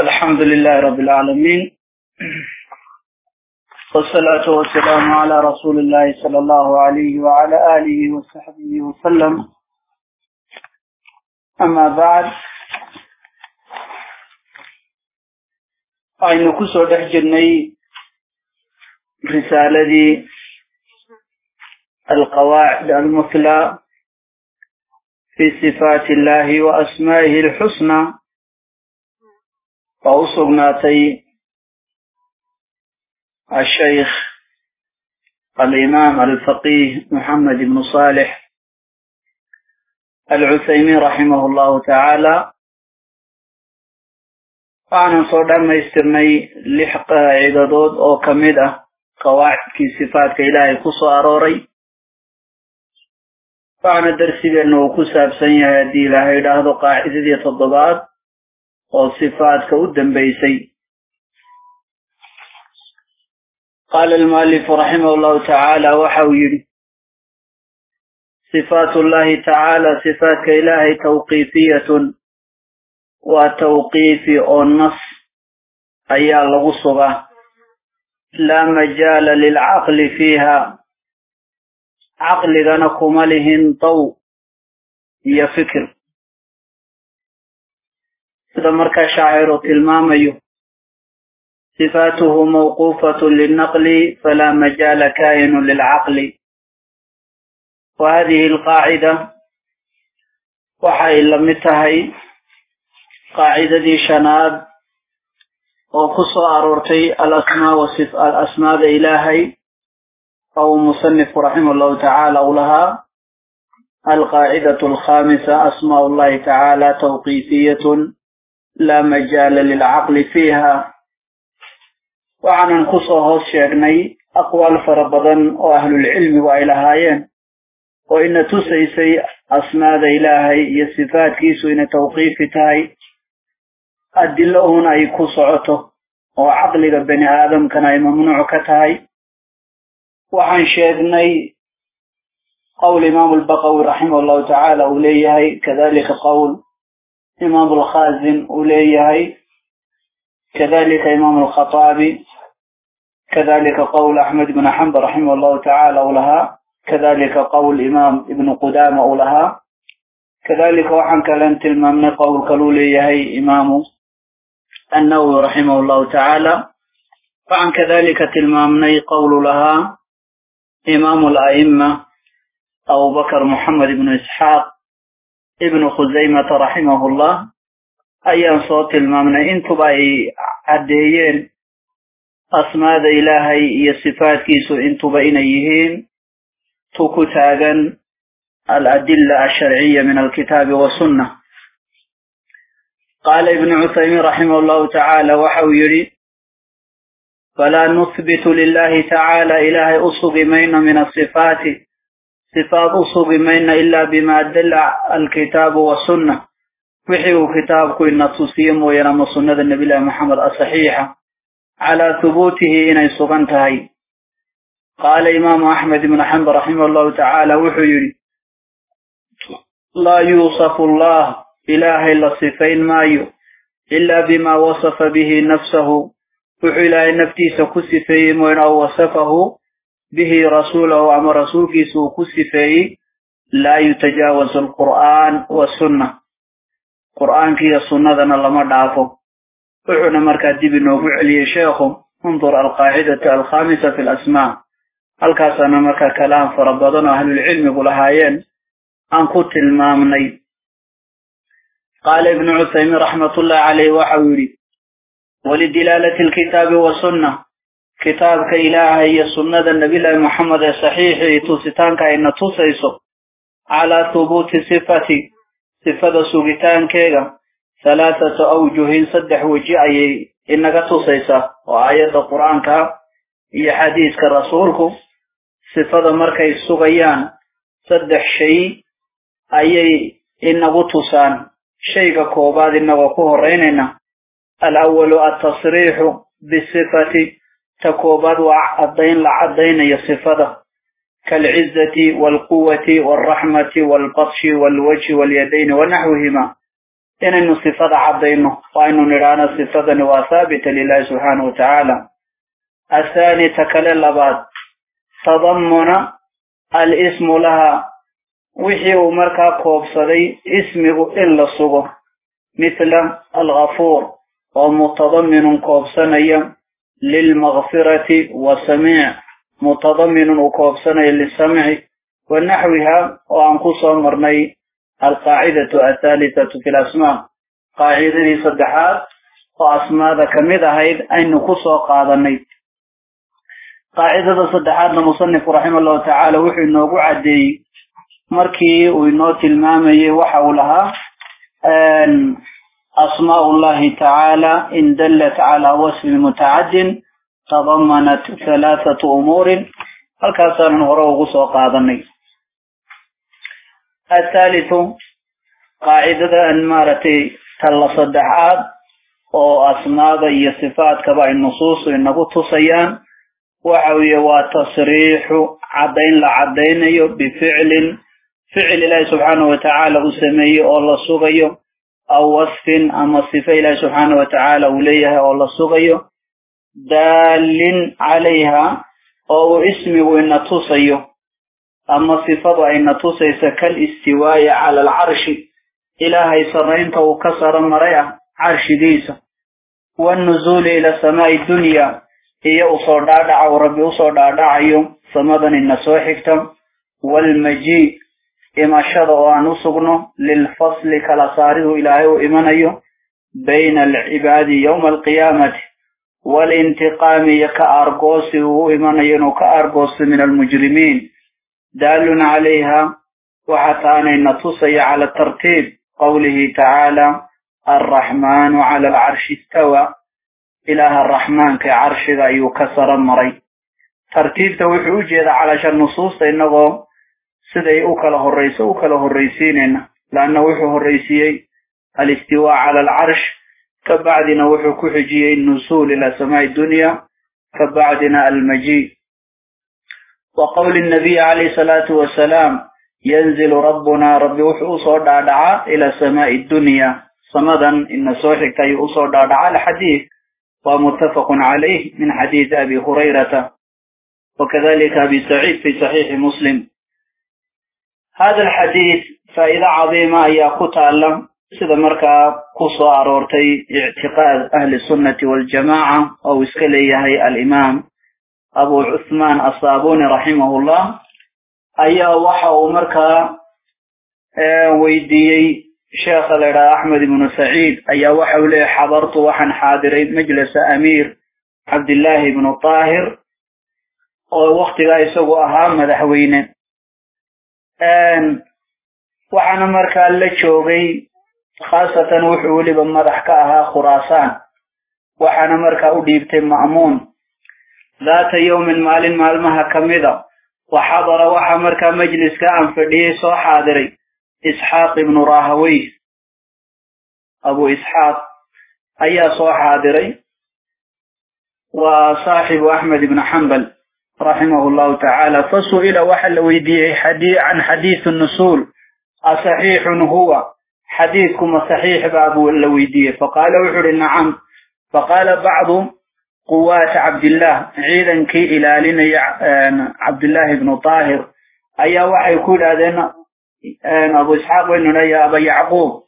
الحمد لله رب العالمين. والصلاة والسلام على رسول الله صلى الله عليه وعلى آله وصحبه وسلم. أما بعد aynu ku soo dhex jirnay risaaladii alqawaacid almuthla fi sifaati illahi فأصغناتي الشيخ الإمام الفقيه محمد بن صالح العثيمين رحمه الله تعالى فأنا صدام يستمي لحق عددود أو كمدة قواعد كي صفات كإلهي قصو أروري فأنا درسي بأنه قصة بسنية هذه لها يدهد قاعدة دي تضباط وصفات كودن بيسي قال المؤلف رحمه الله تعالى وحويري صفات الله تعالى صفات كإله توقيفية وتوقيف النص أي الغصبة لا مجال للعقل فيها. عقل غنكم لهم طو فكر. سيدا مركا شاعر تلمام يو صفاته موقوفة للنقل فلا مجال كائن للعقل. وهذه القاعدة وحي لم تهي قاعدة دي شناد وخصو أرورتي الأسماء وصف الأسماء إلهي أو مصنف رحمه الله تعالى أولها. القاعدة الخامسة أسماء الله تعالى توقيفية. لا مجال للعقل فيها. وعن انخصها الشيغني أقوال فربضاً وأهل العلم وإلهايين. وإن تسيسي أسناد إلهي يصفات كيسو إن توقيف تاي. أدلهن أي كسعته وعقل بني آدم كان أي ممنوع كتاي. وعن شيغني قول إمام البقوي رحمه الله تعالى أوليهي كذلك قول إمام الخازن أولياء كذلك إمام الخطابي. كذلك قول أحمد بن حنب رحمه الله تعالى أولها كذلك قول إمام ابن قدام أولها كذلك وحنك كلام تلمن قول كلولي هي إمام النووي رحمه الله تعالى. فعن كذلك تلمامني قول لها إمام الأئمة أو بكر محمد بن إسحاق ابن خزيمة رحمه الله. أيان صوت المامنة انتو باي عديين. أسماء إلهي هي صفات كيسو. انتو بين يهين. توكو تاغن. الأدلة الشرعية من الكتاب والسنة. قال ابن عثيمين رحمه الله تعالى وحو يري. فلا نثبت لله تعالى إله أصغ مين من الصفات. صفات أصغ مين إلا بما دل الكتاب والسنة. وحيو كتابك إن تصيم وينام سنة النبي محمد الصحيحة. على ثبوته إن يصغنتهي قال إمام أحمد بن حنبل رحمه الله تعالى وحو يري. لا يوصف الله إله إلا صفين مايو إلا بما وصف به نفسه. وحلا نفتي سكسفي من أو وصفه. به رسوله أما رسولك سكسفي لا يتجاوز القرآن والسنة. قرآن كي السنة ذنا لما دعفه. وحنا مركا دي بنوبع لي شيخ انظر القاعدة الخامسة في الأسماء. هل كاسنا مركا كلام فربضنا أهل العلم يقول هايين أن قلت المامني. قال ابن عثيمين رحمة الله عليه كتابك إلهي سنة النبي محمد صحيح توسيتانك إن توسيسو. على ثبوت صفة صفة سوغتان كيغا ثلاثة أوجه صدح وجعي إنك توسيسا. وآية القرآن هي حديث كرسولك صفة مركي السوغيان صدح شيء أي إنه توسان. koobaad inagoo ku horeynayna alawalu altasriixu bisifati تكوبر وعدين لعدين يصفده كالعزة والقوة والرحمة والبطش والوجه واليدين ونحوهما. إن أن صفات عدينه وأن نرانا صفات وثابتة لله سبحانه وتعالى. الثاني تكال اللبات تضمن الاسم لها. وحي أمرك أقوب صدي اسمه إلا الصبر مثل الغفور. ومتضمن قوب صنيه للمغفرة وسميع متضمن وكوف سنة للسمع ونحوها وأنقص مرني القاعدة الثالثة في الأسماء. قاعدة صدحات وأسماء كمذا هيد أن نقص قاعدني قاعدة صدحات المصنف رحمه الله تعالى وحي النوبوع الدي مركي وينوت المامي وحولها. أسماء الله تعالى إن دلت على وصف متعد تضمنت ثلاثة أمور. فالكسر نغروه سوق أظني الثالث قاعدة أن مارتي حاب أو أسماء ذي صفات كبع النصوص إنه تصيان. وعوي وتصريح عدين لعدين بفعل. فعل الله سبحانه وتعالى أسميه أو الله سبحانه أو وصف أما صفة إلى سبحانه وتعالى وليها أو صغي دال عليها أو اسمه إن توصي أما صفة إن توصي كالاستواء على العرش. إلهي صرين كسر مريع عرش ديسة والنزول إلى سماء الدنيا. هي أصدادع وربي أصدادع يوم صمدا إن والمجيء. إما شد نصغن للفصل كالصاره إلهي وإمان أيو بين العباد يوم القيامة والانتقام يكا أرقوس وإمان أيو كأرقوس من المجرمين. دال عليها وحتان إن تصي على الترتيب. قوله تعالى الرحمن على العرش استوى. إله الرحمن كعرش ذا يكسر مري ترتيب توحوجي على شر نصوص إنه سدي أكله الرئيس أكله الرئيسين لأن وحه الرئيسي الاستواء على العرش كبعدنا وحه كحجي النزول إلى سماء الدنيا كبعدنا المجيء. وقول النبي عليه الصلاة والسلام ينزل ربنا رب وحه دعاء إلى سماء الدنيا. صمدا إن صوحك أي أصور دعاء الحديث ومتفق عليه من حديث أبي هريرة. وكذلك أبي سعيد في صحيح مسلم. هذا الحديث فإذا عظيمة يا قتالم سيدا مركا قصو أرورتي اعتقاد أهل السنة والجماعة أو اسكليه الإمام أبو عثمان أصابوني رحمه الله. أي وحو مركا آه، ويدي شيخ لدى أحمد بن سعيد. أي وحو لي حضرت وحن حاضرين مجلس أمير عبد الله بن طاهر. ووقت لا يسوق أهام مدحوينين waxaan markaa la joogay khaasatan wuxuu liba خراسان ka ahaa khuraasan مأمون ذات يوم مال مال مها كمذا وحضر وحمر مجلس كأن فديه صحادري إسحاق بن راهوي أبو إسحاق أي صحادري وصاحب أحمد بن حنبل رحمه الله تعالى. فسئل وحل ويدي حديث عن حديث النصول أصحيح هو. حديثكم صحيح باب اللويدية فقال وحر نعم. فقال بعض قوات عبد الله عيدا كي إلى لنا عبد الله بن طاهر. أي وحي كل هذا أبو إسحاق وإننا يا أبا يعقوب.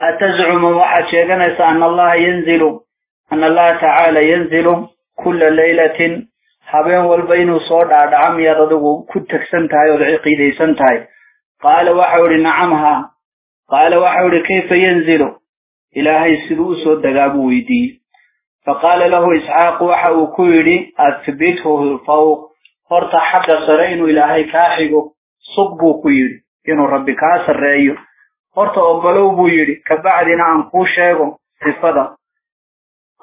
أتزعم وحد شيخنا أن الله ينزل أن الله تعالى ينزل كل ليلة حبيان والبين صوت عدعام يددو كتك سنتاي وعقيد سنتاي قال وحور نعمها. قال وحور كيف ينزلو إلهي سلوس ودقاب ويدي. فقال له إسعاق وحو كويري أثبته الفوق. فرط حد سرين إلهي كاحقه. صب كويري ينو ربي كاسر رأيه. فرط أبلو بويري كبعدنا عن كوشيغو صفده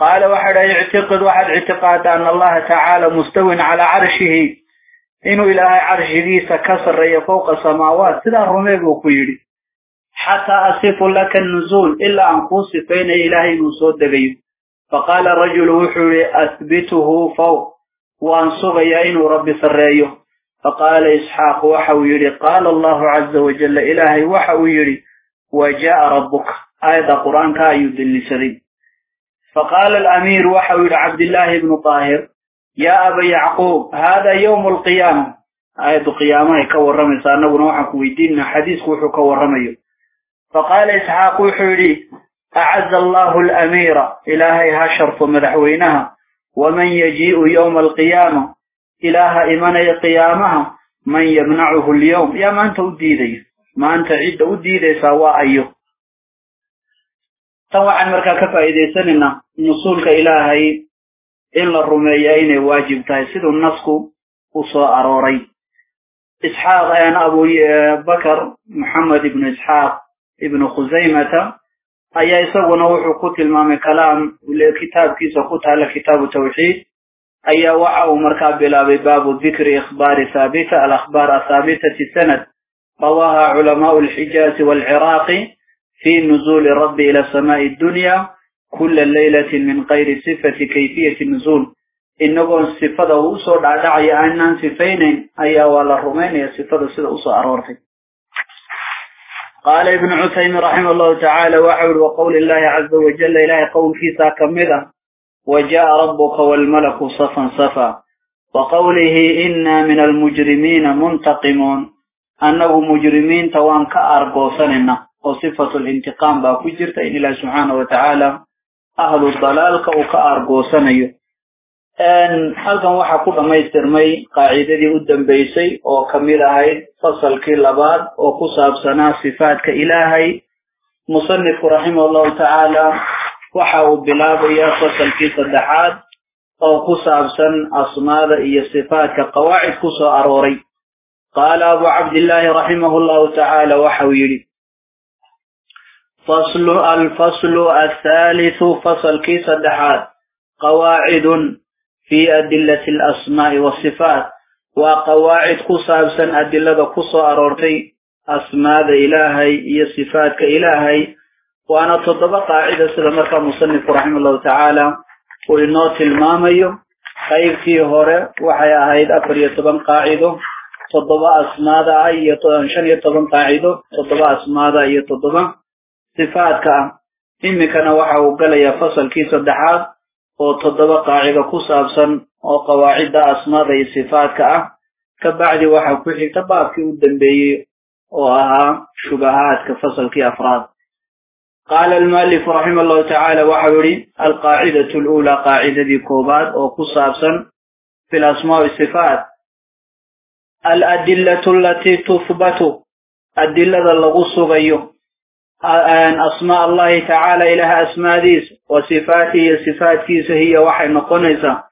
قال واحد يعتقد واحد اعتقاد أن الله تعالى مستوى على عرشه. إنه إلى عرش ليس كسر فوق السماوات. سلا رميق وقيري حتى أصف لك النزول إلا أن قوص فين إلهي نصد بي. فقال رجل وحر أثبته فوق. وأنصغ يأين رب سريه. فقال إسحاق وحويري. قال الله عز وجل إلهي وحويري. وجاء ربك. أيضا قرآن كأيد النسرين فقال الأمير وحول عبد الله بن طاهر يا أبا يعقوب هذا يوم القيامة. آية القيامة كور رمي صارنا ونوحك ويديننا حديث وحو كور رمي. فقال إسحاق وحولي أعز الله الأمير إلهي هشرف مدحوينها ومن يجيء يوم القيامة إله إيمان قيامها من يمنعه اليوم. يا ما أنت أديدي ما أنت عد أديدي سواء أيه طبعا مركا كفايدة سننا. نصولك إلهي إلا الرميين واجب تايسيد النسك وصاء أروري. إسحاق أنا أبو بكر محمد بن إسحاق ابن خزيمة. أي يسوون وحو كتل مام كلام كتاب كيس على كتاب التوحيد. أي وعو مركب بلا باب ذكر إخبار ثابتة. الأخبار ثابتة السند. رواها علماء الحجاز والعراق في نزول رب إلى سماء الدنيا. كل ليلة من غير صفة كيفية النزول إنه صفة وصول دعي أنان صفين أي ولا الرومين صفة سيدة أصول أرورتي قال ابن عثيم رحمه الله تعالى وحول وقول الله عز وجل إله قول كيسا كمذا وجاء ربك والملك صفا صفا. وقوله إنا من المجرمين منتقمون. أنه مجرمين توان كأرقوسننا وصفة الانتقام باكجرت إن الله سبحانه وتعالى. أهل الضلال كأوكا أرغوسان أن هذا هو حقوق ما يترمي قاعدة دي قدام بيسي وكميلة هاي فصل كي لبعض وقصاب سنا صفات كإلهي مصنف رحمه الله تعالى وحاو بلابيا فصل كي صدحات وقصاب سنا أصمار إيا صفات كقواعد قصو أروري. قال أبو عبد الله رحمه الله تعالى وحاو يريد faslu alfaslu athaalithu fasalkii saddexaad qawaacidun في أدلة الأسماء والصفات. وقواعد كسابسا أدلة كسو أرورتي. أسماء إلهي هي صفات كإلهي وأنا تطبق قاعدة سلمك مصنف رحمه الله تعالى. ولنوت المامي خير في هورة وحيا هيد أفر يتبن قاعدة. تطبق أسماء أي شن يتبن قاعدة. تطبق أسماء أي تطبق صفات كا إما كان وحه قال يا فصل كيس الدحاض أو تطبق عيدا كوسابسا أو قواعد أسماء صفات كا كبعد وحه كوحي تباب كي ودن بي وها آه شبهات كفصل كي أفراد. قال المؤلف رحمه الله تعالى وحوري القاعدة الأولى قاعدة كوبات أو كوسابسا في الأسماء والصفات. الأدلة التي تثبت adilada lagu sugayo lagu sugayo أسماء الله تعالى Ilaahay asmaadiisa وصفاته sifaadkiisa waxay noqonaysaa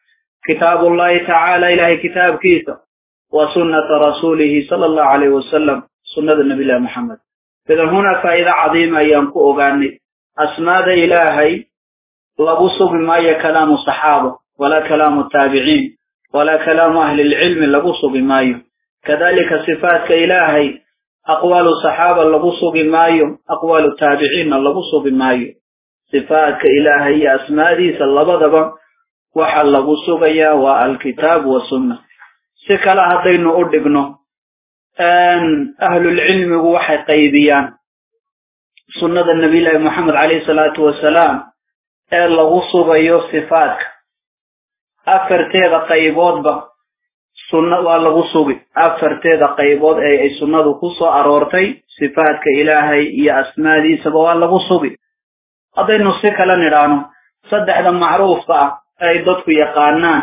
كتاب الله تعالى Ilaahay kitaabkiisa وسنة رسوله صلى الله عليه وسلم sunnada Nabiyullaahi Muxammad. إذا هنا فائدة عظيمة inagu ogaanay. asmaa Ilaahay لبصوا بما هي كلام الصحابة ولا كلام التابعين ولا كلام أهل العلم لبصوا بما كذلك أقوال الصحابة لبصوا بمايو أقوال التابعين لبصوا بمايو صفات كإلهي أسماء دي سلبضبا وحل لبصوا بيا والكتاب والسنة سكلا هدين أردقنا. أن أهل العلم وحي قيبيان سنة النبي محمد عليه الصلاة والسلام. أن لبصوا بيا صفات أفرتيغ قيبود با. Sunna waa lagu sugi afarteeda qaybood ee ay sunnadu ku soo aroortay sifaadka ilaahay iyo asmaadiisaba waa lagu sugi haddaynu si kala nidhaano saddexda macruufka ah ay dadku yaqaanaan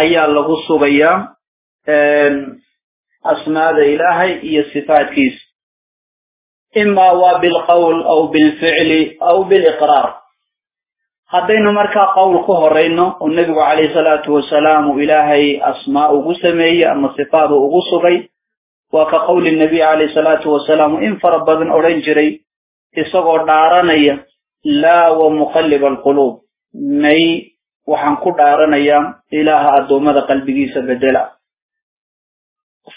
ayaa lagu sugayaa asmaada ilaahay iyo sifaadkiisa imaa waa bilqowl aw bilficli aw biliqraar haddaynu markaa qowl ku horeyno oo nebigu calayhi salaatu wasalaam uu ilaahay asmaa ugu sameeyey ama sifaad uu ugu sugay waa ka qowli nebiy calayhi salaatu wasalaam in fara badan odhan jiray isagoo dhaaranaya laa wa muqalliba alquluub may waxaan ku dhaaranayaa ilaaha addoommada qalbigiisa bedela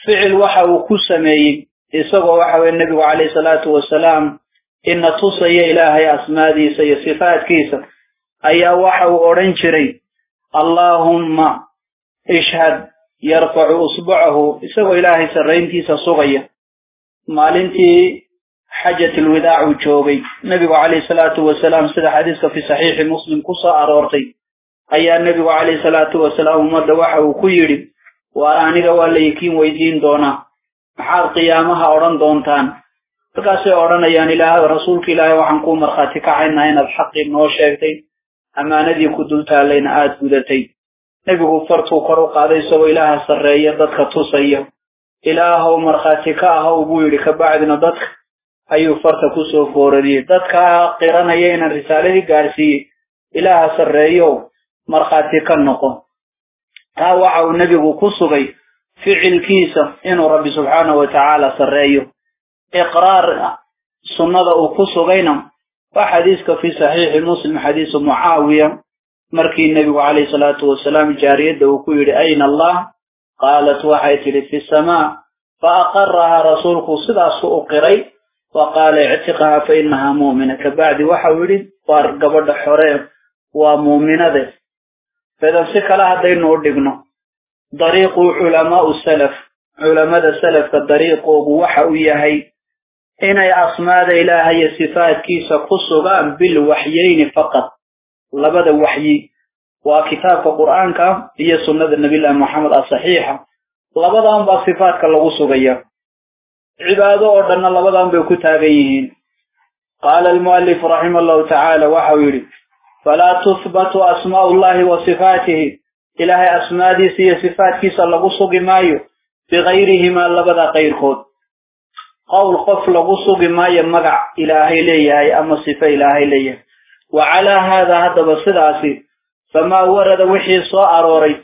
ficil waxa uu ku sameeyey isagoo waxa weye nebigu calayhi salaatu wasalaam ina tusaya ilaahay asmaadiisa iyo sifaadkiisa ayaa waxa uu odhan jiray allaahumma ishhad yarfacu usbucahu isagoo ilaahay sarrayntiisa sugaya maalintii xajat alwidaac uu joogay nebigu calayhi salaatu wasalaam sida xadiiska fi saxiixi muslim ku soo aroortay ayaa nebigu calayhi salaatu wasalaam ummadda waxa uu ku yidhi waa aniga waa laykiin weydiin doonaa maxaad qiyaamaha odhan doontaan markaasay odhanayaan ilaah rasuulka ilaahay waxaan kuu markhaati kacaynaa inaad xaqii noo sheegtay kor u qaaday isagoo ilaaha sarreeya dadka tusaya ilaahow markhaati ka ahow buu yidhi kabacdina dadka ayuu farta kusoo foorariyey dadkaa qiranaya inaan risaaladii gaarsiiyey ilaaha sarreeyow markhaati ka noqo taa waxa uu nebigu ku sugay ficilkiisa inuu rabbi subxaanahu watacaala sarreeyo iqraar sunnada uu ku sugayna وحديثك في صحيح مسلم حديث معاوية. مركي النبي عليه الصلاة والسلام جارية وكبر أين الله؟ قالت وحيت لي في السماء. فأقرها رسولك صدع سؤقري وقال اعتقها فإنها مؤمنك بعد وحاولي وارقبض حريم ومؤمنة فإذا سيك لها دين ابنه طريق علماء السلف. علماء السلف الطريق وحوية هي إن أصماد إلهي صفات كيس خصوغان بالوحيين فقط. لبدا وحي. وكتاب القرآن هي سنة النبي الله محمد الصحيحة. لبدا أنبا صفات كاللغسوغية عبادة أردنا لبدا أنبا كتابيهين قال المؤلف رحمه الله تعالى وحويري فلا تثبت أسماء الله وصفاته. إلهي أصماد سي صفات كيس اللغسوغي مايو. بغيرهما لبدا قير خود. قول قف لغصوغ ما يمغع إلهي ليه أما صفة إلهي ليه وعلى هذا هذا بصداسي فما ورد wixii soo arooray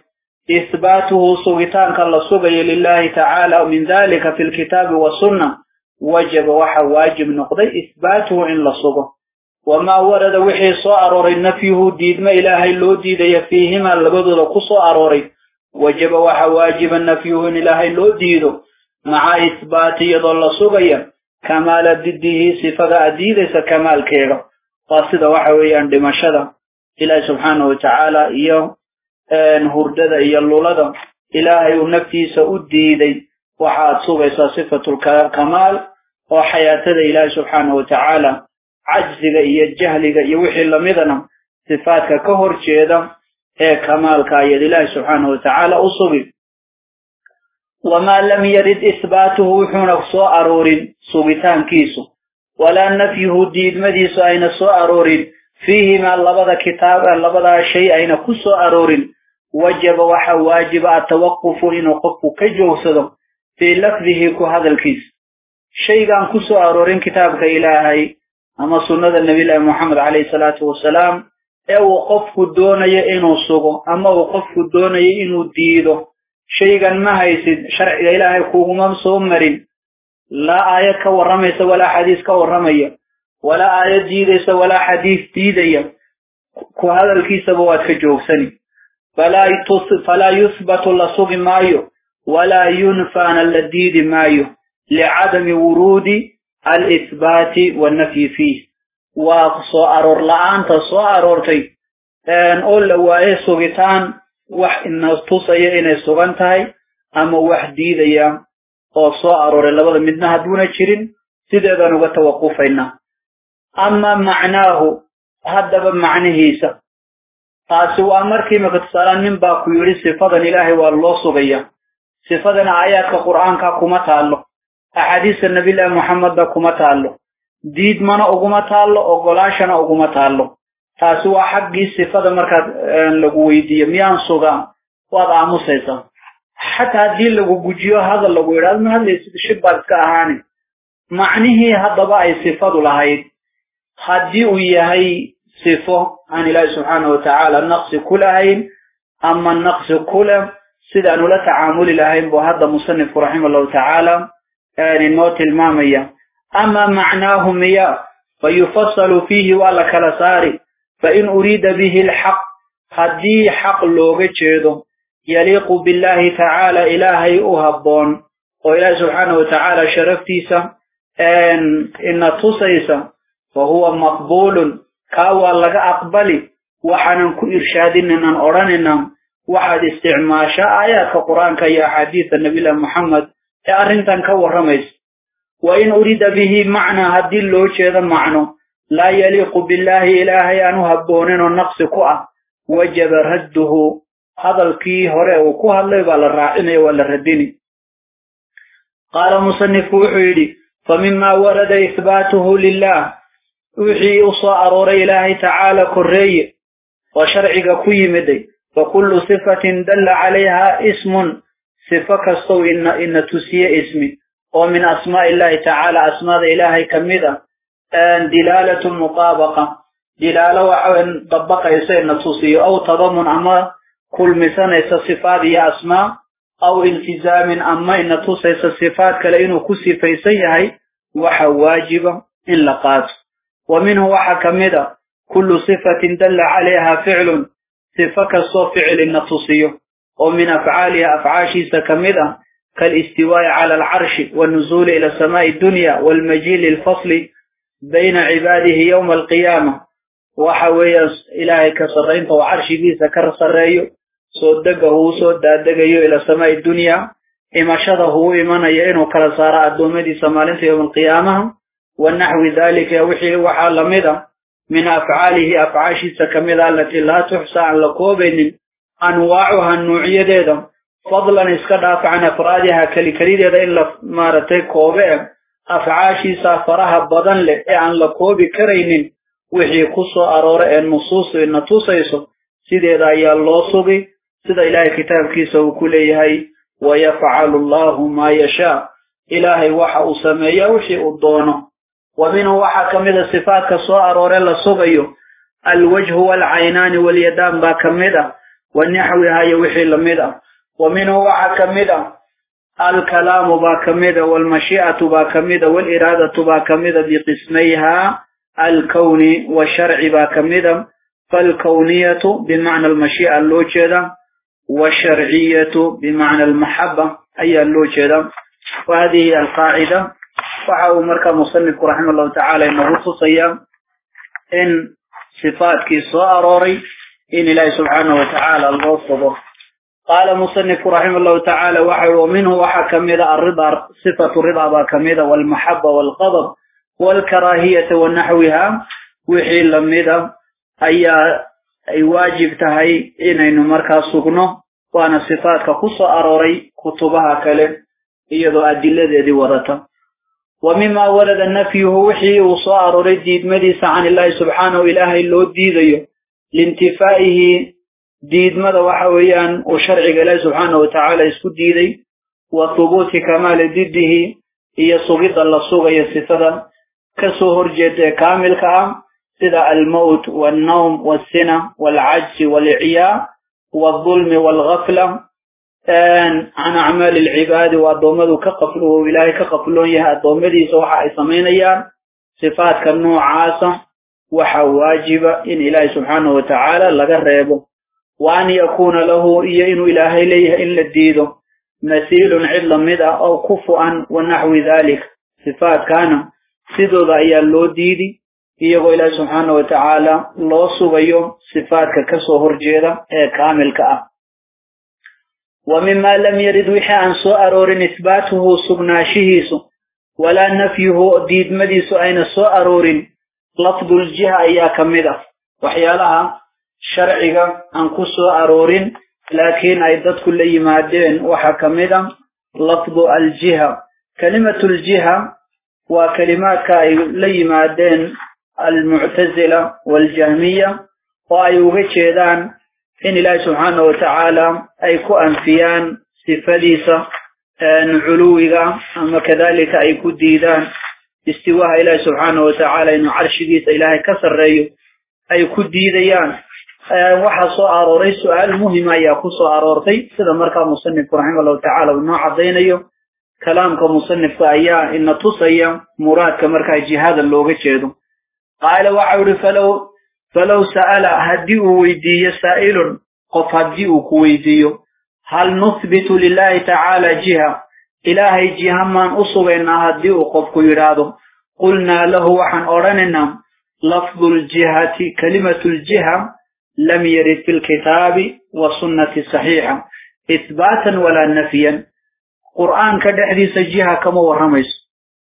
إثباته sugitaanka la sugay لله تعالى ومن ذلك في الكتاب والسنة وجب waxaa waajib noqday إثباته in la sugo وما ورد wixii soo arooray نفيه diidmo Ilaahay loo diido يفيهما labada ku soo arooray وجب waxaa waajib نفيه in Ilaahay loo diido. مع إثبات iyadoo la sugayo كمال ضده sifada diidan kamaalkeeda قصد وحويا دمشدا إلهي سبحانه وتعالى إيه نهردد إيه اللولد إلهي ونفتي سأديدي وحاد صغي صفة الكمال. وحياة إلهي سبحانه وتعالى. عجز إيه الجهل يوحي لمدنا صفاتك كهر جيدا. إيه كمال كايد إلهي سبحانه وتعالى أصغي. وما لم يرد إثباته حون سوء أرور sugitaankiisu. ولا نفيه diidmadiisa aynan soo aroorin. فيهما labada kitaab labada shay aynan ku soo aroorin. وجب waxaa waajib التوقف in waqaf ka joogsado في لفظه hadalkiisa. shaygaan ku soo aroorin kitaabka Ilaahay. ama sunnada Nabiyullaahi Muxammad عليه الصلاة والسلام. oo waqaf doonaya inuu sugo ama waqaf doonaya inuu diido شيئا ما هيسد. شرع إلهي كوهما مصومرين لا آية كورميس ولا حديث كورمي ولا آية جيديس ولا حديث جيدي كهذا الكيس بوات خجوه سني. فلا, فلا يثبت لصوغ مايو. ولا ينفان اللديد مايو. لعدم ورود الإثبات والنفي فيه. وقصو أرور لا أنت صو أرورتي أن أول لوائي صوغتان wax ina tusaya inay sugan tahay ama wax diidaya oo soo arooray labada midna hadduuna jirin sideedaan uga tawaqufaynaa ama macnaahu haddaba macnihiisa taasi waa markii maka tusaalaan nin baa ku yidhi sifadan ilaahay waa loo sugaya sifadan aayaadka qur'aanka kuma taallo axaadiista nabilahi moxamedba kuma taallo diidmana uguma taallo ogolaashana uguma taallo taasi waa xaggii sifada markaad lagu weydiiyo miyaan sugaa waad aamusaysaa xataa haddii lagu gujiyo hadal lagu yidhahdo ma hadlaysid shib baad iska ahaani macnihii haddaba ay sifadu lahayd haddii uu yahay sifo aan ilaahi subxaana watacaala naqsi ku lahayn ama naqsi ku leh sidaan ula tacaamuli lahayn buu hadda musanifku raxima allahu tacaala inoo tilmaamaya ama macnaahu miya fayufasalu fiihi waa la kala saari فإن أريد به الحق هذه حق لوجهده يليق بالله تعالى إلهي أهبون. وإله سبحانه وتعالى شرفتيسا أن إن تصيسا فهو مقبول. كاو الله أقبلي. وحنا نكون إرشادنا أن أراننا وحد استعماشا آيات القرآن كي حديث النبي محمد. أرنتا كو رميس. وإن أريد به معنى هذه اللوجه هذا معنى. لا يليق بالله إله أن هبون النقص كؤه وجب رده. هذا الكي هرئ وكوه الله على الرائم والردين قال مصنف وحيد فمما ورد إثباته لله. وحي أصار إله تعالى كري. وشرعك كي مدي. فكل صفة دل عليها اسم. صفة استو إن, إن تسي اسم ومن أسماء الله تعالى أسماء إله كمذا دلالة مطابقة. دلالة وعن طبق يسير نصوصي. أو تضمن أما كل مثال صفات يا أسماء. أو التزام أما إن توسع صفات كلاينو كسي فيسي هاي إن لقات. ومنه وحا كمدا كل صفة دل عليها فعل. صفك الصوف فعل النصوصي ومن أفعالها أفعاشي سكمدا كالاستواء على العرش والنزول إلى سماء الدنيا والمجيل للفصل. بين عباده يوم القيامة. وحوية إلهي كسرين فهو عرش بي سكر سرين صدقه صدقه إلى السماء الدنيا. إما شده إمانا يئن وكرسارة الدومدي سمالين في يوم القيامة. والنحو ذلك يوحي وحال مذا من أفعاله أفعاش سكمذا التي لا تحصى عن لكوبين أنواعها النوعية ديدا. فضلا إسكدا فعن أفرادها كالكريدة إلا مارتي كوبين afcaashiisa faraha badan leh ee aan la koobi karaynin wixii ku soo aroora ee nusuustu ina tusayso sideeda ayaa loo sugi sida ilaahay kitaabkiisa uu ku leeyahay wayafcalu allahu maa yashaa ilaahay waxa uu sameeyaa wixii uu doono wa minhu waxaa ka mid a sifaadka soo aroore la sugayo alwajhu waalcaynaani walyadaan baa ka mid ah wa naxwiha iyo wixii lamid ah wa minhu waxaa ka mid ah الكلام باكمدة والمشيئة باكمدة والإرادة باكمدة بقسميها الكون والشرع باكمدة فالكونية بمعنى المشيئة اللوجدة والشرعية بمعنى المحبة أي اللوجدة وهذه القاعدة. فحاو مركب مصنف رحمه الله تعالى إنه خصيا إن صفاتك صاروري إن الله سبحانه وتعالى الوصف قال مصنف رحمه الله تعالى وحيه ومنه وحكمه الرضا صفة الرضا باكمه والمحبة والقضب والكراهية ونحوها وحي لمده أي أي واجب تهي إن إنه مركز سكنه وأنا صفات كخص أروري كتبها كلم هي ذو أدلة ذي ورطة. ومما ورد النفي هو وحي وصا أروري ديد مديس عن الله سبحانه وإله اللود ديده لانتفائه ديد ماذا وحاويان وشرعك الله سبحانه وتعالى يسكو ديدي وطبوت كمال ديده هي صغيط الله صغى يستفد كسهر جيد كامل كام سدى الموت والنوم والسنة والعجز والعياء والظلم والغفلة. عن أعمال العباد والضومد كقفله وإلهي كقفلون يها الضومد يسوحى إصمين أيام صفات كالنوع عاصة وحواجب إن إلهي سبحانه وتعالى لقربه وأن يكون له إيئن إله إليه إلا الديد. مثيل عدل مدى أو كفء ونحو ذلك. صفات كان سيدو ضعي الله ديد. إيغو إله سبحانه وتعالى الله صغير صفات كسوه رجيدا إيه كامل كأ. ومما لم يرد وحا عن سوء أرور إثباته سبناشهيس ولا نفيه ديد مديس أين سوء أرور. لفظ الجهة إياك مدى. وحيالها ah sharciga aan ku soo aroorin laakiin ay dadku la yimaadeen waxaa ka mid ah lafdu aljiha kalimatuljiha waa kalimaadka ay la yimaadeen almuctazila waljahmiya oo ay uga jeedaan in ilaahi subxaanahu watacaala ay ku anfiyaan sifadiisa culuwiga ama kadalika ay ku diidaan istiwaha ilaahi subxaanahu watacaala inuu carshigiisa ilaahay ka sarreeyo ay ku diidayaan waxaa soo arooray su-aal muhima ayaa ku soo aroortay sida markaa musanifku raxima allahu tacala uu noo caddaynayo kalaamka musanifka ayaa ina tusaya muraadka markaa jihaada looga jeedo qaala waxau ihi falow falow sa'ala haddii uu weydiiyo saa'ilun qof haddii uu ku weydiiyo hal nuthbitu lilahi tacaala jiha ilaahay jiha maan u sugaynaa haddii uu qofku yidhaahdo qulnaa lahu waxaan odhanaynaa lafdu ljihati kalimatu ljiha lam yarid fi lkitaabi wa sunnati saxiixa ihbaatan walaa nafyan qur'aanka dhexdiisa jiha kama warramayso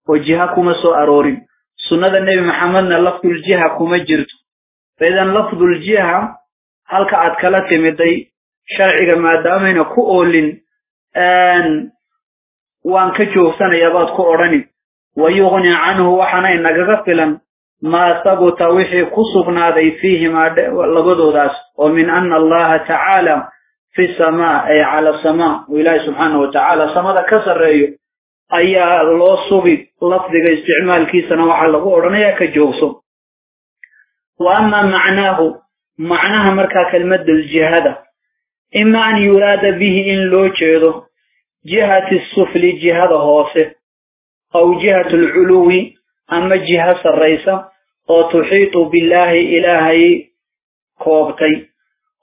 oo jiha kuma soo aroorin sunnada nebi maxamedna lafduljiha kuma jirto faidan lafduljiha halka aad kala timiday sharciga maadaamayna ku oolin waan ka joogsanayaa baad ku odhani wa yughni canhu waxaana inagaga filan maa habuta wixii ku sugnaaday fiihimaa labadoodaas oo min ana allaha tacaala ما ثبت وحي كسفنا ذي فيهما لقدو داس ومن أن الله تعالى في السماء أي على السماء. وإله سبحانه وتعالى سماء كسر رأيه. أي الله صبي لفظه استعمال كيسنا وحال ورنية كجوسه وأما معناه معناه مركا كلمة الجهادة إما أن يراد به إن لو جهده. جهة السفلي جهة هوسه. أو جهة العلوي أما جهة الرئيسة. أو تحيط بالله إلهي كوبتي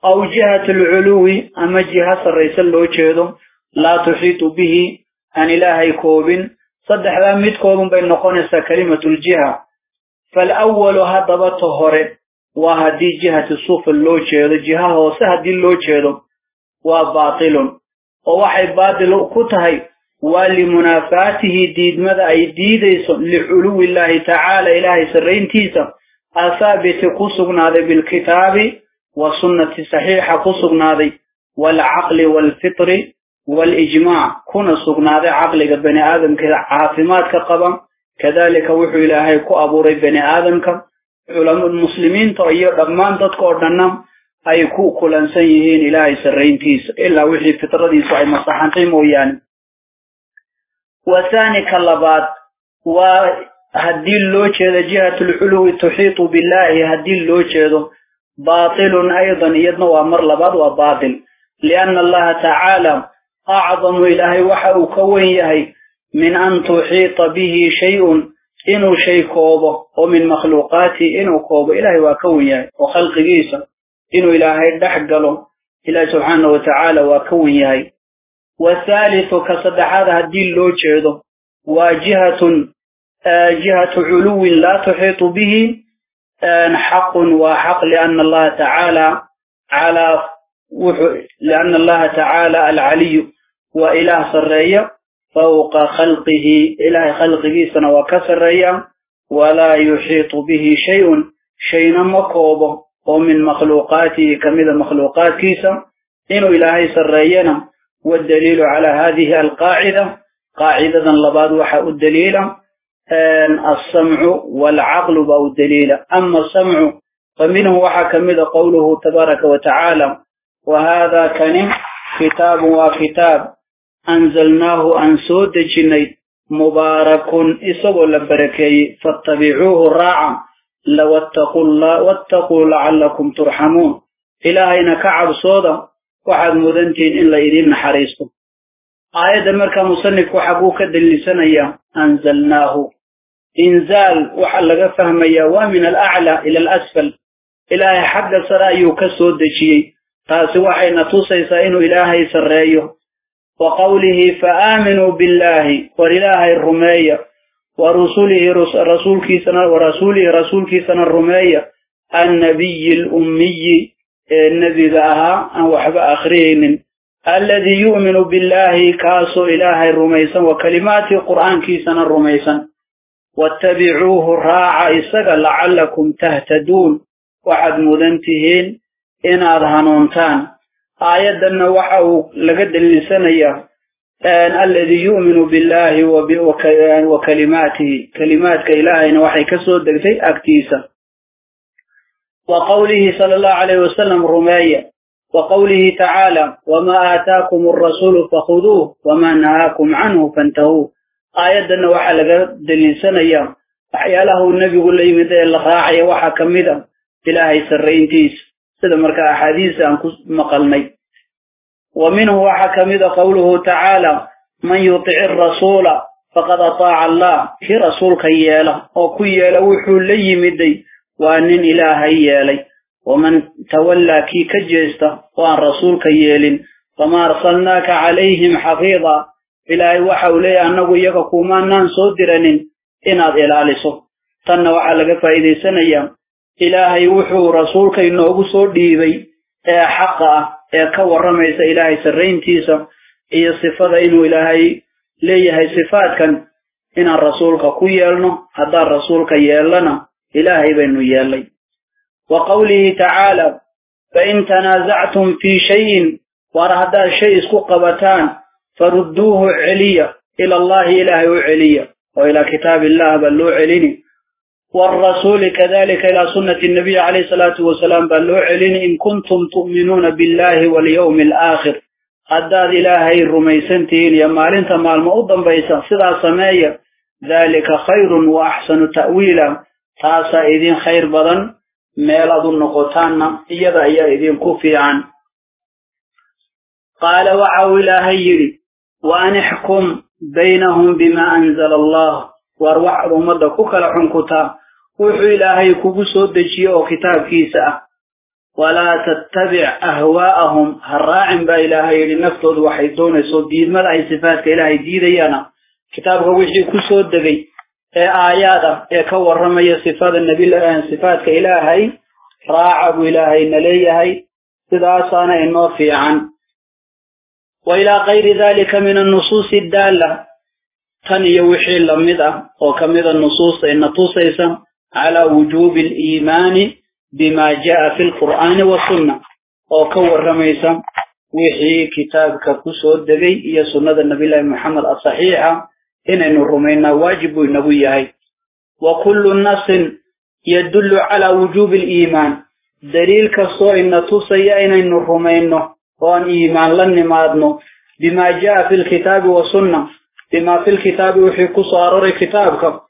أو جهة العلو أما جهة الرئيس اللي وجهده لا تحيط به أن إلهي كوب صدح ذا ميت كوب بين نقونس كلمة الجهة فالأول هدب طهر وهدي جهة الصوف اللي وجهده جهة هو سهد اللي وجهده وباطل ووحي باطل كتهي ولمنافاته ديد ماذا أي ديد لحلو الله تعالى إله سرين تيسا أثابت قصقنا ذي بالكتاب وسنة صحيحة قصقنا ذي والعقل والفطر والإجماع كنا سقنا ذي عقل بني آدم كذا عافمات كقبا كذلك وحو إلهي كأبو ري بني آدم علم المسلمين تأيير أمان تذكر ننم أي كوكولا سيئين سيهين إلهي سرين تيس إلا وحي فطر ذي صحيح مصحان تيمو يعني وثاني كلبات وهدي اللوجه جهة الحلو تحيط بالله هدي اللوجه باطل أيضا يدنا وأمر لبات وباطل. لأن الله تعالى أعظم إله وحق كون يهي من أن تحيط به شيء إنه شيء كوبه ومن مخلوقاته إنه كوبه إله وكون يهي وخلق جيسا إنه إلهي يدحق له. إلهي سبحانه وتعالى وكون يهي. والثالث كصدحات الدين لو جيدو واجهة آه، جهة علو لا تحيط به آه، حق وحق لأن الله تعالى على لأن الله تعالى العلي وإله سرية فوق خلقه إله خلقه سنة وكسرية ولا يحيط به شيء شيء مكوب ومن مخلوقاته كمذا مخلوقات كيسا إنه إلهي سرينا والدليل على هذه القاعدة. قاعدة لبعض وحاء الدليل. السمع والعقل بأو الدليل. أما السمع فمنه وحكمل قوله تبارك وتعالى وهذا كان كتاب وكتاب. أنزلناه أن سود جنيت مبارك إسوه لبركي. فاتبعوه راعا. لو اتقوا الله واتقوا لعلكم ترحمون. إلهينا كعب صودا waxaad mudantihiin in la idiin naxariisto aayaddan markaa musanifku xaguu ka daliilsanayaa anzalnaahu inzaal waxaa laga fahmayaa waa min alaclaa ila alasfal ilaahay xagga sare ayuu ka soo dejiyey taasi waxayna tusaysaa inuu ilaahay sarreeyo wa qowlihi fa aaminuu billaahi war ilaahay rumeeya wa rusulihi rasuulkiisana wa rasuulihi rasuulkiisana rumeeya annabiyi alummiyi النبي ذاها أن وحب آخرين. الذي يؤمن بالله كاسو إله الرميسا وكلمات القرآن كيسنا الرميسا واتبعوه راعا إساقا لعلكم تهتدون. وحد مذنتهين إن أظهنونتان آيات أن لقد اللسانية أن الذي يؤمن بالله وكلماته. كلمات كإله إن وحي كسو أكتيسا. وقوله صلى الله عليه وسلم رمية وقوله تعالى وما آتاكم الرسول فخذوه وما نهاكم عنه فانتهوا. أن أنه حلقة الإنسان أيام أحيى له النبي قل لي مدى الله راعي وحكم مدى إلهي سرين تيس. سيدة مركة أحاديث عن مقلمي ومنه وحكم مدى قوله تعالى من يطع الرسول فقد أطاع الله. في رسولك يالا وكي يالا وحو لي مدى وأنن إلهي يالي. ومن تولى كي كجيست وأن رسولك يال فما أرسلناك عليهم حفيظا. إلهي وحولي أنه يقومان ننسو درن إن أضي الاليسو تن وحلق فإذي سنيا إلهي وحو رسولك إنه أبسو ديبي أي حقا. أي كور رميس إلهي سرين تيسا. أي صفة إلى إلهي ليه هاي صفات كان. إن الرسول كويالنا هذا الرسول كيالنا. إلهي بين يالي وقوله تعالى فإن تنازعتم في شيء ورهدا شيء سقبتان فردوه عليا. إلى الله إلهي عليا. وإلى كتاب الله بلو عليني. والرسول كذلك إلى سنة النبي عليه الصلاة والسلام بلو عليني إن كنتم تؤمنون بالله واليوم الآخر. أداد إلهي الرميسنتين يما لنتم المؤضم بيسا صدى سمايا. ذلك خير وأحسن تأويلا. تاسا إذن خير بدن ميل أظن نقطان إيضا إذن كوفي عن قال وعاول أهيري وأن احكم بينهم بما أنزل الله وأروح رمضة كوكال حنكتا وحو إلى هاي كوكسو دجي أو كتاب كيسا ولا تتبع أهواءهم هراعن با إلى هاي لنفتوض وحيدون يسود ديد صفات إلى هاي ديد كتاب هو وحي كوكسو دجي آيادة كور رمي صفات النبي صفات كإلهي راع أبو إلهي نليهي تداسان إنه في عن وإلى غير ذلك من النصوص الدالة تاني يوحي اللمدة وكمدة النصوص إن توصيصا على وجوب الإيمان بما جاء في القرآن والسنة وكور رميسا وحي كتابك كسود دبي يا سنة النبي محمد الصحيحة إن الرومين واجب نبويه وكل نص يدل على وجوب الإيمان. دليل كسو إن تصيئنا إن الرومينا وأن إيمان لن نمادنا بما جاء في الكتاب والسنة. بما في الكتاب وحي قصارر كتابك.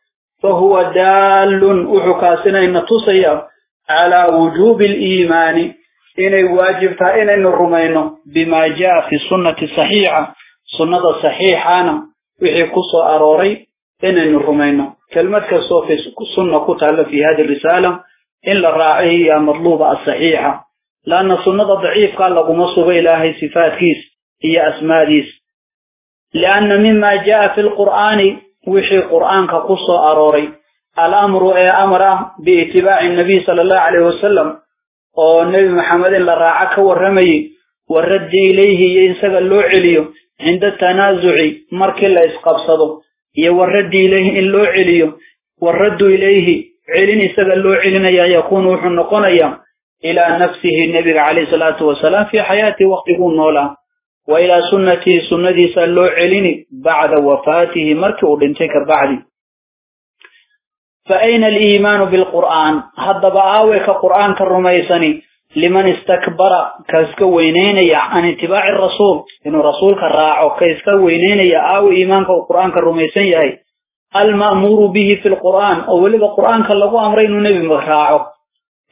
فهو دال أحكاسنا إن تصيئ على وجوب الإيمان. إن الواجب فإن الرومينا بما جاء في السنة الصحيحة. صنة صحيحانا وحي قصة أروري إن إنني الرمينة كلمة كالصوفيس قصة نقوتها في هذه الرسالة إن الراعي هي مطلوبة الصحيحة. لأن سنة ضعيف قال لك نصب إلهي صفات كيس هي أسماء ديس. لأن مما جاء في القرآن وحي قرآن كقصة أروري. الأمر أي أمر باتباع النبي صلى الله عليه وسلم. ونبي محمد لراعك والرمي والرد إليه ينسى اللوع اليوم عند التنازع مرك الله يسقبصده يورد إليه إن لو عليه ورد إليه علني سأل لو علنا يا يكون وحن قنيا إلى نفسه النبي عليه الصلاة والسلام في حياته وقته نولا وإلى سنته سنته سأل لو علني بعد وفاته مرك ولنتك بعد فأين الإيمان بالقرآن؟ هذا بآوك قرآن كرميساني لمن استكبر كاسكوينين يا عن اتباع الرسول. إنه رسول كراعو كاسكوينين يا آو إيمان القران كرميسن ياي المأمور به في القرآن. أو ولي القران كان لو أمر انه نبي مراعو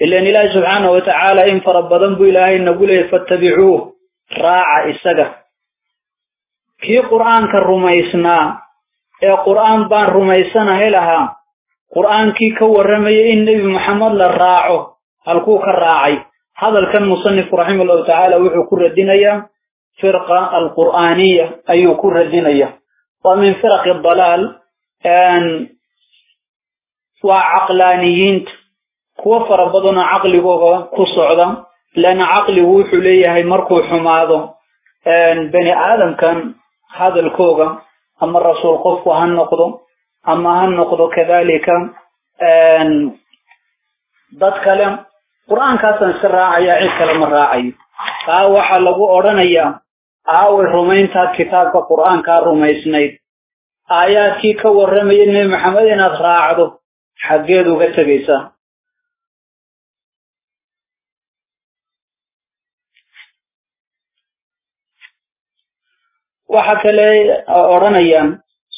إلا إن الله سبحانه وتعالى إن فربدن ذنب إلى ان نقول فاتبعوه. راع اسغا كي قرآن كرميسنا اي قرآن بان رميسنا الهه قرآن كي كورميه إن نبي محمد لراعو هلكو كراعي. هذا كان مصنف رحمه الله تعالى ويحكر الدينية فرقة القرآنية أي يكر الدينية ومن فرق الضلال أن وعقلانيين كوفر بضنا عقله كصعدا لأن عقله حليه مركو حماده. أن بني آدم كان هذا الكوغا أما الرسول قفه هنقضه أما هنقضه كذلك أن ضد كلام. Cid kale ma raacayo taa waxaa lagu odhanayaa aaway rumayntaad kitaabka qur'aankaa rumaysnayd aayaadkii ka warramaya nebi maxamed inaad raacdo xaggeed uga tegaysaa waxa kale odhanayaan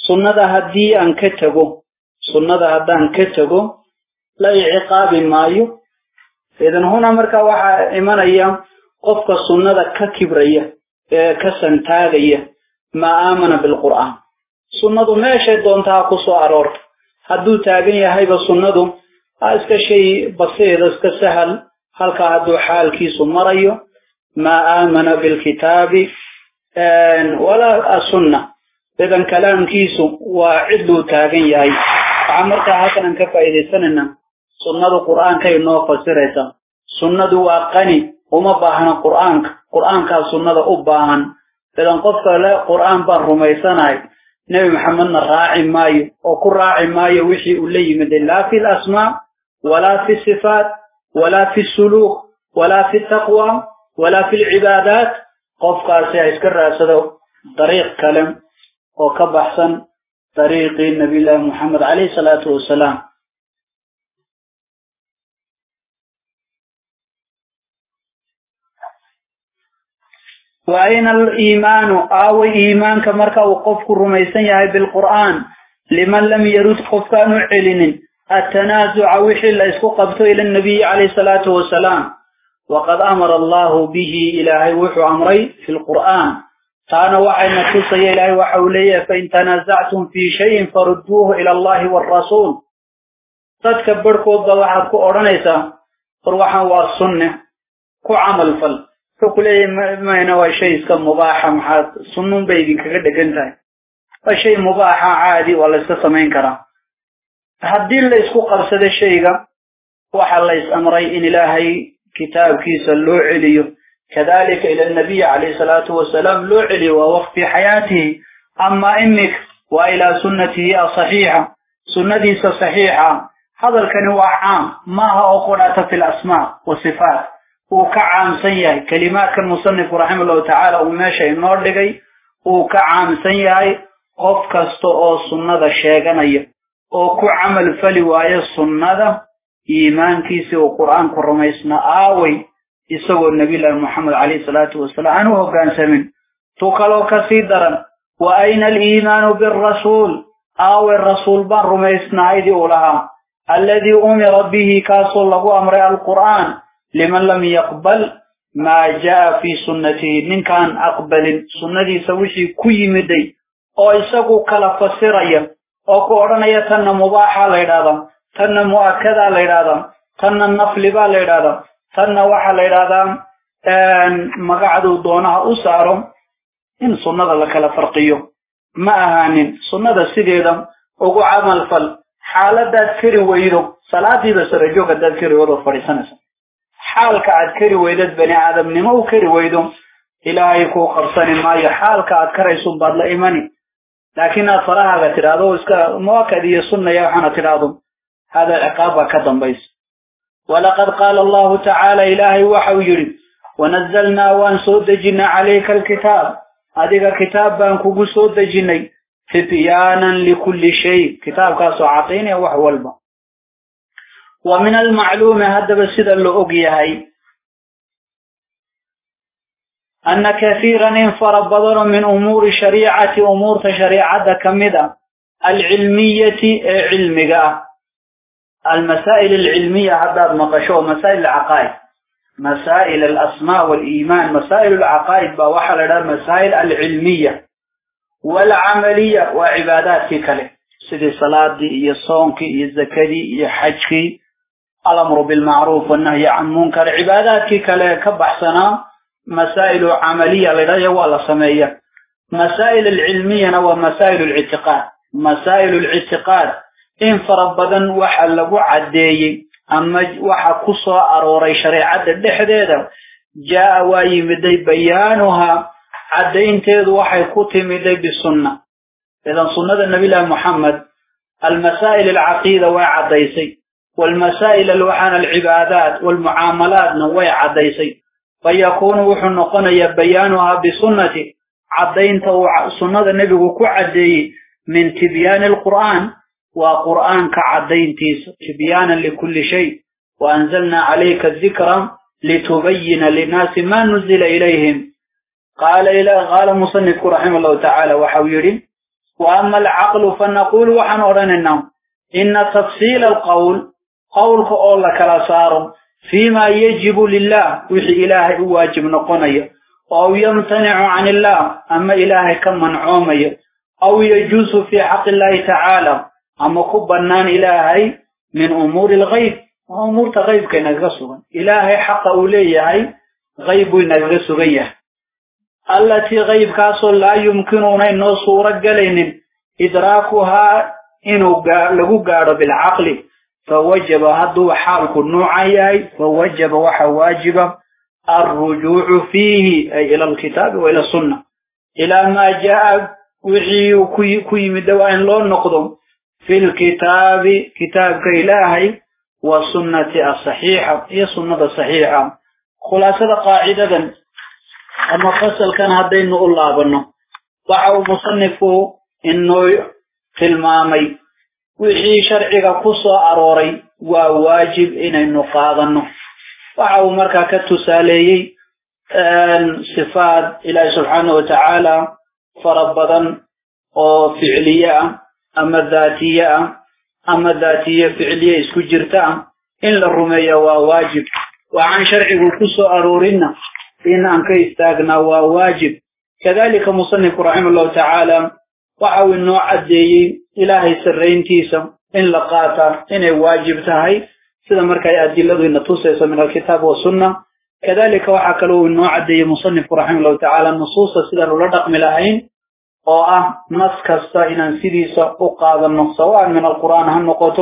sunnada haddii aan ka tego sunnada haddaan ka tego la iciqaabi maayo إذا هنا مركا واحا إيمان أيام قفك السنة ككبرية إيه، كسنتاغية ما آمن بالقرآن. سنة ما يشهد أن تاقصوا أرور هدو تاغنية هايبا سنة أسكا شيء بسيط هذا سهل هل كهدو حال كيس مريو. ما آمن بالكتاب ولا السنة. إذا كلام كيس وعدو تاغنية عمرك هكذا كفا إذا سننا sunnadu qur'aankay noo fasiraysa sunnadu waa qani uma baahna qur'aanka qur'aankaa sunnada u baahan idan qofka le qur'aan baan rumaysanahay nebi maxamedna raaci maayo oo ku raaci maayo wixii uu la yimiday laa fi lasmaa walaa fi sifaat walaa fi suluuk walaa fi taqwa walaa fi lcibaadaat qofkaasi ha iska raadsado dariiq kale oo ka baxsan dariiqii nabiyullaahi moxamed calayhi salaatu wasalaam وأين الإيمان؟ أو إيمان كما وقفك رميسان يهي بالقرآن لمن لم يرد قفك علن. التنازع وحي الله قبط إلى النبي عليه الصلاة والسلام. وقد أمر الله به إلهي وحو أمري في القرآن. تانا وعي نفسه يا وحولي فإن تنازعتم في شيء فردوه إلى الله والرسول. تتكبركوا الضلحة كورانيسا فروحا والسنة كعمل فلق تقولي ما هنا وشيء سام مباح محاط سنن بيدك كده جنتها وشيء مباح عادي ولا استسمين كرا. هدي الله يسكو قرص هذا الشيء كا. وحلا يس أمري إن إلهي كتاب كيس اللوعلي. كذلك إلى النبي عليه الصلاة والسلام لوعلي ووقف في حياته. أما إنك وإلى سنته صحيحة سنته صحيحة. هذا الكنوع عام ما هو قرأت في الأسماء والصفات؟ وكعام سنيا كلمات المصنف رحمه الله تعالى وماشى النور لقي وكعام سنيا قف كستو أو سنة شاقنية وكعمل فلواي السنة إيمان كيسي وقرآن كرميسنا آوي يسوع النبي الله محمد عليه الصلاة والسلام عنه وقان سمين تقلو كثيرا وأين الإيمان بالرسول آوي الرسول بان رميسنا عيدي أولها الذي أمر به كاسو الله أمر القرآن liman lam yaqbal maa jaa fii sunnatihi ninkaan aqbalin sunnadiisa wixii ku yimiday oo isagu kala fasiraya oo ku odhanaya tanna mubaaxa la ydhahdaa tanna mu'akadaa la ydhahdaa tanna nafli baa la ydhahdaa tanna waxaa la ydhahdaa magacduu doonaha u saaro in sunnada la kala farqiyo ma ahaanin sunnada sideeda ugu camal fal xaaladaad kari weydo salaadiiba sarajoog haddaad kari weydo fadhiisanaysa حالك عاد كري ويدد بني آدم نمو كري ويدهم إلهي كو قرصاني ماي حالك عاد كري سنباد لإيماني لكن أطراها هذا إسكا مواكا دي سنة يوحنا أترادو هذا العقاب كدن بيس. ولقد قال الله تعالى إلهي وحو يريد ونزلنا وان صد جن عليك الكتاب. هذا كتاب بانكو صد جني فبيانا لكل شيء. كتاب كاسو عطيني وحو ومن المعلوم هذا بس إذا اللي هاي. أن كثيرا انفربضوا من أمور شريعة أمور شريعة كمدة. العلمية علمية المسائل العلمية هذا مقشور مسائل العقائد. مسائل الأسماء والإيمان مسائل العقائد بوحل هذا مسائل العلمية والعملية وعبادات كله سيدي صلاة دي يصونك يزكري يحجكي الأمر بالمعروف والنهي عن منكر. عباداتك كلا كبحثنا مسائل عملية لدي والله سمية. مسائل العلمية ومسائل الاعتقاد. مسائل الاعتقاد إن فربدا وحل لو عدي أما وحا أروري شريعة دخدهده جاء واي مدي بيانها عدي عدينتد وحي كتمدي بالسنه اذا سنة النبي محمد المسائل العقيدة وعديسي. والمسائل الوحان العبادات والمعاملات نوية عديسي. فيكون وحن نقن يبيانها بسنة عدين تو سنة النبي كعدي من تبيان القرآن. وقرآن كعدين تبيانا لكل شيء. وأنزلنا عليك الذكر لتبين للناس ما نزل إليهم. قال إلى قال مصنف رحمه الله تعالى وحوير وأما العقل فنقول وحن أرن إن تفصيل القول قولك أولا كلا سارم فيما يجب لله وحي إلهي واجب نقني. أو يمتنع عن الله أما إلهي كمن عومي. أو يجوز في حق الله تعالى أما كبنان إلهي من أمور الغيب. أمور تغيب كي نغسوا إلهي حق أوليه غيب نغسوا غيه التي غيب كاسو لا يمكنون أن صورة قلين إدراكها إنه لغو قارب العقل فوجب هذا حالك النوعي فوجب وحواجب الرجوع فيه أي إلى الكتاب وإلى السنة. إلى ما جاء وحي كي من دواء لون نقدم في الكتاب كتاب كإلهي وسنة الصحيحة. هي سنة الصحيحة خلاصة قاعدة أما فصل كان هذين نقول الله بنا وعو مصنفه إنه في المامي. وحي شرعك قصو أروري وواجب إنه نقاضنه وعو مركا كتساليه أن صفات إله سبحانه وتعالى فربضا وفعليا أما الذاتية أما الذاتية فعليا اسكجرتا إن الرمية وواجب وعن شرعه قصو أرورنا إن أنك استاغنا وواجب كذلك مصنف رحمه الله تعالى وعو النوع الديين إلهي سرين تيسم إن لقاتا إن واجب تهي سيدا مركا يأدي الله إن توسيس من الكتاب والسنة. كذلك وحكلوا إنو عدي مصنف رحمه الله تعالى النصوص سيدا لدق ملاحين وآه نسكست إن سيديس أقاذ النصوع من القرآن هالنقوت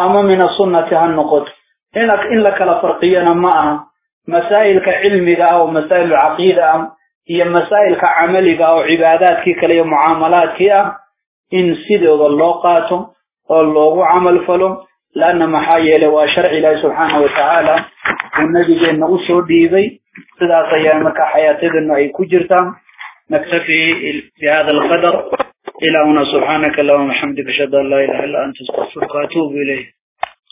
أما من السنة هالنقوت إنك إن لك لفرقينا معها مسائل كعلم أو مسائل عقيدة هي مسائل كعمل أو عبادات كي كلي معاملات كي إن سيدي الله قاتم والله عمل فلهم لأن ما حايله وشرع إله سبحانه وتعالى. والنبي جينا أسعر ديبي صدا صيامك حياتي ذنعي كجرتا نكتفي بهذا القدر. إلى هنا سبحانك اللهم الحمد بشد الله إلا أنت أستغفرك أتوب إليه